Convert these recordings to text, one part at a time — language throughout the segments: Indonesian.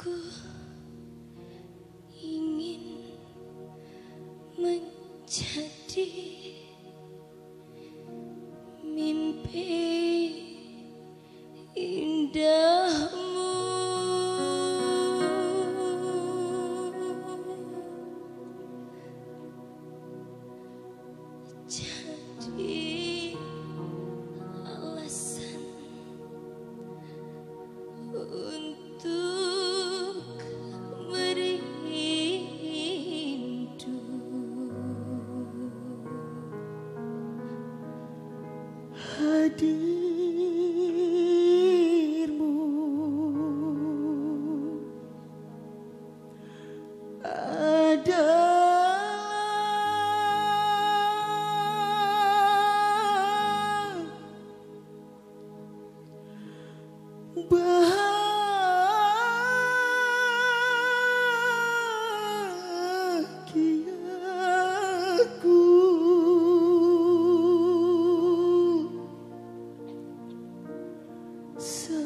ku ingin menjadi mimpi indahmu. Jangan 地色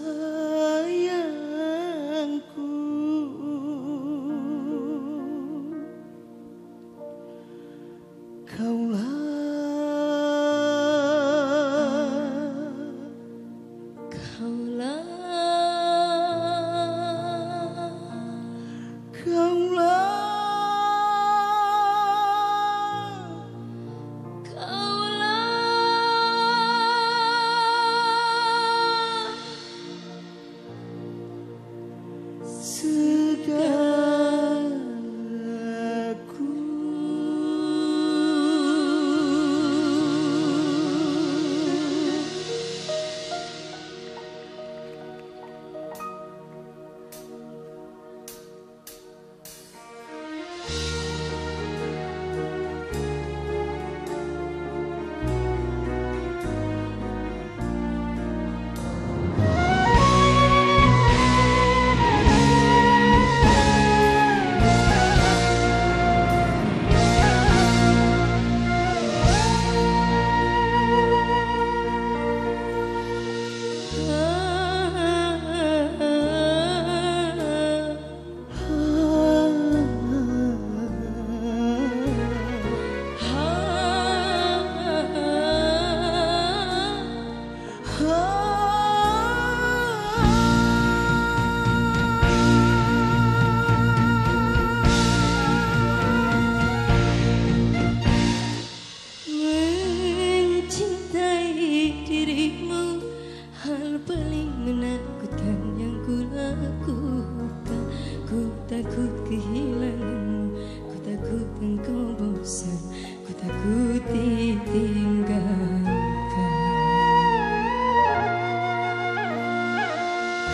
takut kehilanganmu Ku takut engkau bosan Ku takut ditinggalkan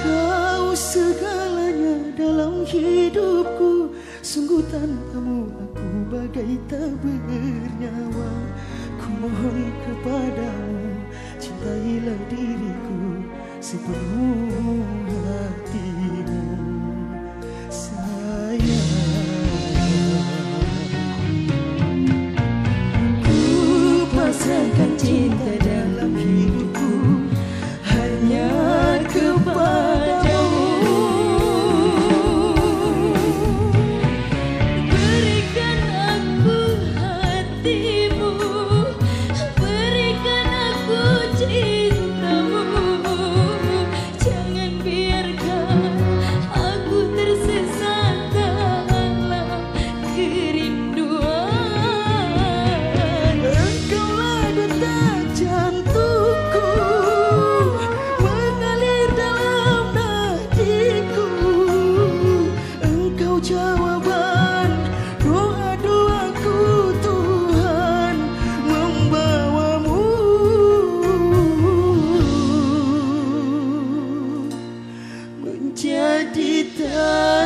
Kau segalanya dalam hidupku Sungguh tanpamu aku bagai tak bernyawa. Ku mohon kepadamu Cintailah diriku sepenuh hatimu menjadi tak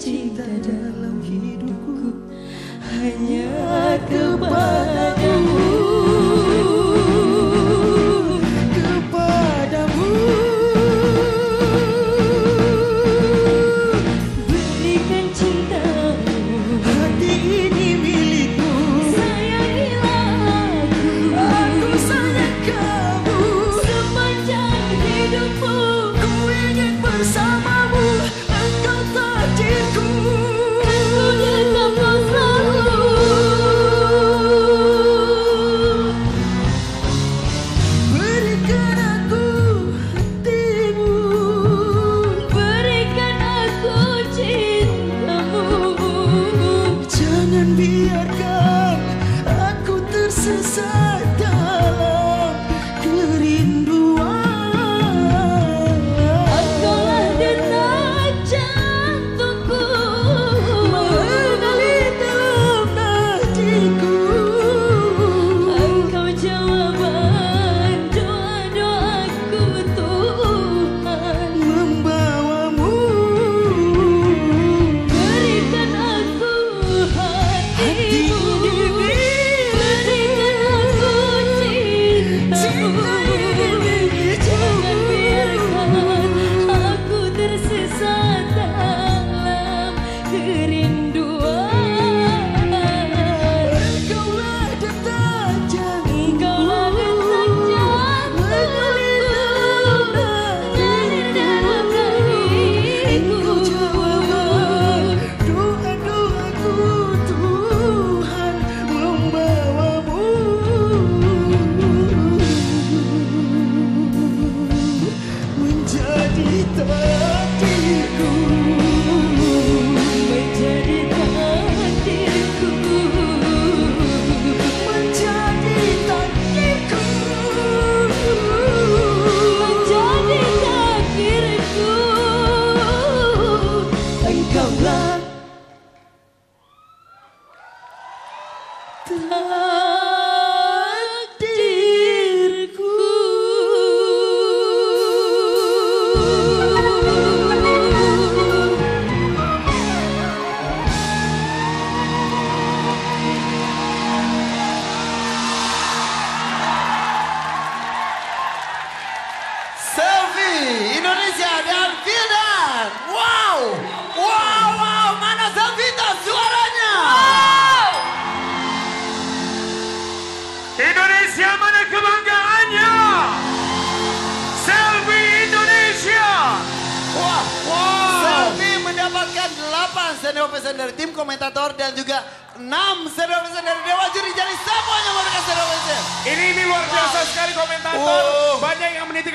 cinta dalam hidupku. Hanya kepada Indonesia dan Vildan. Wow, wow, wow, mana Zavita Suara? 0% dari tim komentator dan juga 6 0% dari Dewa Juri. Jadi semuanya mereka 0%. Ini, ini luar biasa wow. sekali komentator. Wow. Banyak yang menitikan.